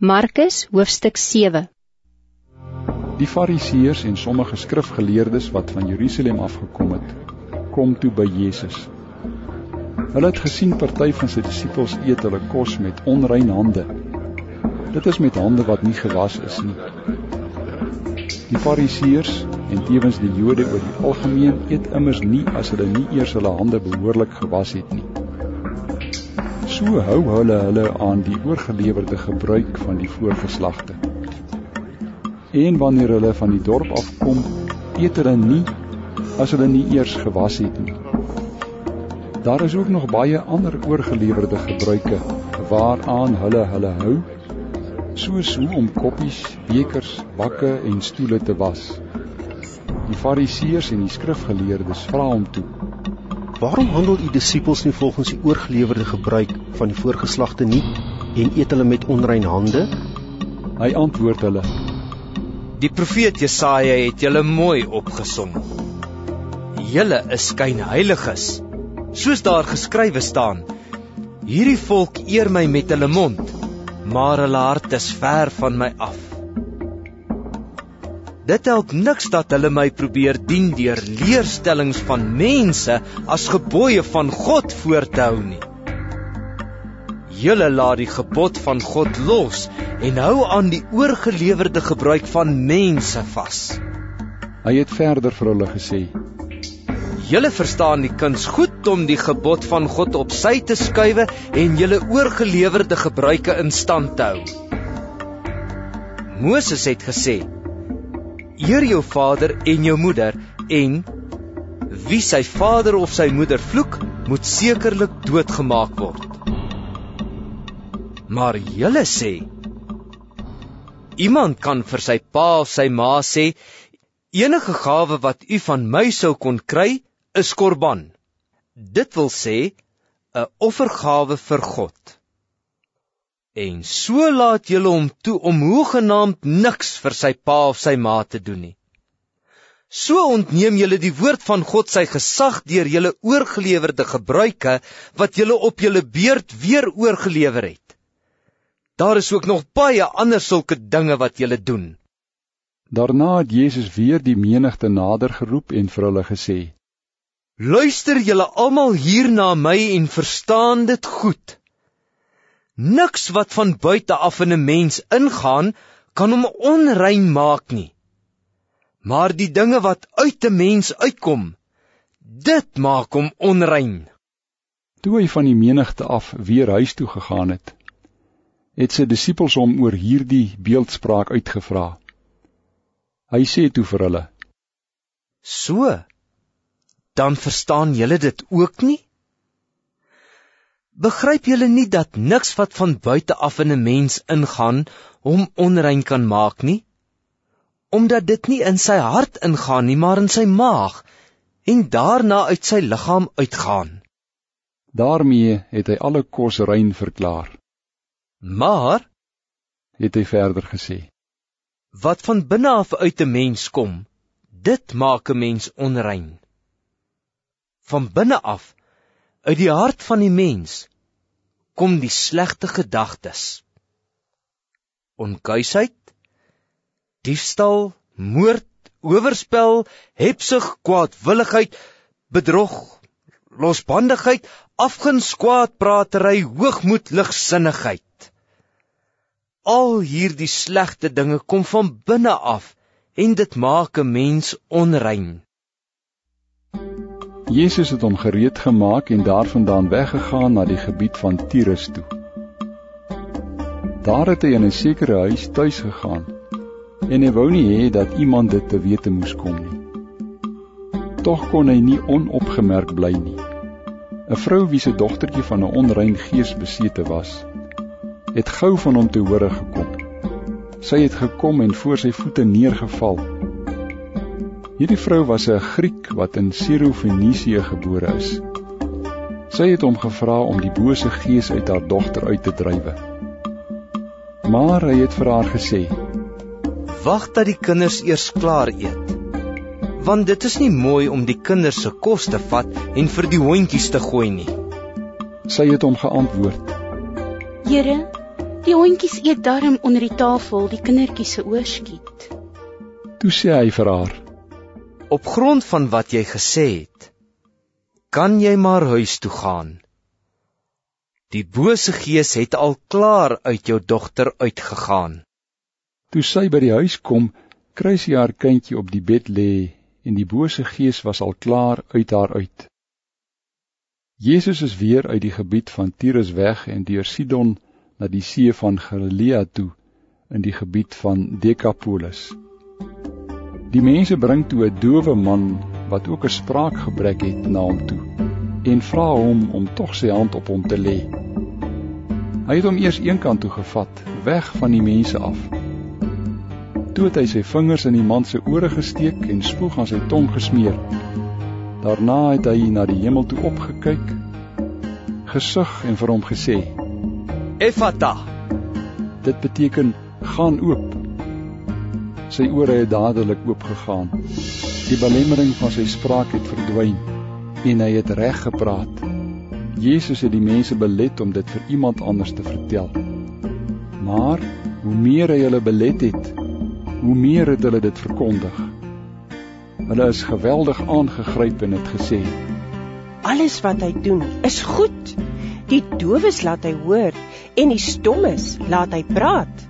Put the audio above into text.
Markus hoofstuk 7 Die fariseërs en sommige skrifgeleerdes wat van Jerusalem afgekom het, kom toe by Jesus. Hulle het gesien party van sy disippels eet hulle kos met onrein hande. Dit is met hande wat nie gewas is nie. Die fariseërs en tevens die Jode oor die algemeen eet immers nie as hulle nie eers hulle hande behoorlik gewas het nie so hou hulle hulle aan die oorgelewerde gebruik van die voorgeslagte. En wanneer hulle van die dorp afkom, eet hulle nie as hulle nie eers gewas het nie. Daar is ook nog baie ander oorgelewerde gebruike waaraan hulle hulle hou, soos hoe om koppies, bekers, bakke en stoele te was. Die Fariseërs en die skrifgeleerdes vra hom toe: Waarom handel u disippels nie volgens die oorgelewerde gebruik van die voorgeslagte nie en eet hulle met onrein hande? Hy antwoord hulle: Die profeet Jesaja het julle mooi opgesom. Julle is skynheiliges, soos daar geskrywe staan: Hierdie volk eer my met hulle mond, maar hulle hart is ver van my af. Dit help niks dat hulle my probeer dien deur leerstellings van mense as gebooie van God voor te hou nie. Julle laat die gebod van God los en hou aan die oorgelewerde gebruik van mense vas. Hy het verder vir hulle gesê: Julle verstaan die kuns goed om die gebod van God op sy te skuwe en julle oorgelewerde gebruike in stand te hou. Moses het gesê: eer jou vader en jou moeder en wie sy vader of sy moeder vloek, moet sekerlik doodgemaak word. Maar julle sê iemand kan vir sy pa of sy ma sê enige gawe wat u van my sou kon kry is korban. Dit wil sê 'n offergawe vir God. En so laat julle hom toe om hoegenaamd niks vir sy pa of sy ma te doen nie. So ontneem julle die woord van God sy gesag deur julle oorgelewerde gebruike wat julle op julle beurt weer oorgelewer het. Daar is ook nog baie ander sulke dinge wat julle doen. Daarna het Jesus weer die menigte nader geroep en vir hulle gesê: Luister julle almal hier na my en verstaan dit goed. Niks wat van buite af in 'n mens ingaan, kan hom onrein maak nie. Maar die dinge wat uit 'n mens uitkom, dit maak hom onrein. Toe hy van die menigte af weer huis toe gegaan het, het sy disippels hom oor hierdie beeldspraak uitgevra. Hy sê toe vir hulle: "So, dan verstaan julle dit ook nie?" Begryp julle nie dat niks wat van buite af in 'n mens ingaan hom onrein kan maak nie? Omdat dit nie in sy hart ingaan nie, maar in sy maag en daarna uit sy liggaam uitgaan. daarmee het hy alle kos rein verklaar. Maar Het hy verder gesê: wat van binne af uit 'n mens kom, dit maak 'n mens onrein. Van binne af, uit die hart van die mens, kom die slegte gedagtes. Onkuisheid, diefstal, moord, oorspel, hebsug, kwaadwilligheid, bedrog, losbandigheid, afguns, kwaadpratery, hoogmoed, ligsinnigheid. Al hierdie slegte dinge kom van binne af en dit maak 'n mens onrein. Jesus het hom gereed gemaak en daarvandaan weggegaan na die gebied van Tyrus toe. Daar het hy in 'n sekere huis tuis gegaan en hy wou nie hê dat iemand dit te wete moes kom nie. Tog kon hy nie onopgemerk bly nie. 'n Vrou wie se dogtertjie van 'n onrein gees besete was, het gou van hom te hore gekom. Sy het gekom en voor sy voete neergeval Hierdie vrou was 'n Griek wat in Sirofenisië gebore is. Sy het hom gevra om die bose gees uit haar dogter uit te drywe. Maar hy het vir haar gesê: "Wag dat die kinders eers klaar eet. Want dit is nie mooi om die kinders se kos te vat en vir die hondjies te gooi nie." Sy het hom geantwoord: Here, Die hondjies eet darm onder die tafel die kindertjies se oorskiet. Toe sê hy vir haar: Op grond van wat jy gesê het, kan jy maar huis toe gaan. Die bose gees het al klaar uit jou dogter uitgegaan. Toe sy by die huis kom, kry sy haar kindjie op die bed lê en die bose gees was al klaar uit haar uit. Jesus is weer uit die gebied van Tyrus weg en deur Sidon na die see van Galilea toe in die gebied van Decapolis. Die mense bring toe 'n dowe man wat ook 'n spraakgebrek het na hom toe en vra hom om tog sy hand op hom te lê. Hy het hom eers eenkant toe gevat, weg van die mense af. Toe het hy sy vingers in die man se ore gesteek en spoeg aan sy tong gesmeer. Daarna het hy na die hemel toe opgekyk, gesug en vir hom gesê: Efata. Dit beteken gaan oop. Sy ore het dadelik oopgegaan. Die belemmering van sy spraak het verdwyn en hy het reg gepraat. Jesus het die mense belet om dit vir iemand anders te vertel. Maar hoe meer hy hulle belet het, hoe meer het hulle dit verkondig. Hulle is geweldig aangegryp en het gesê: Alles wat hy doen is goed. Die dowes laat hy hoor en die stommes laat hy praat.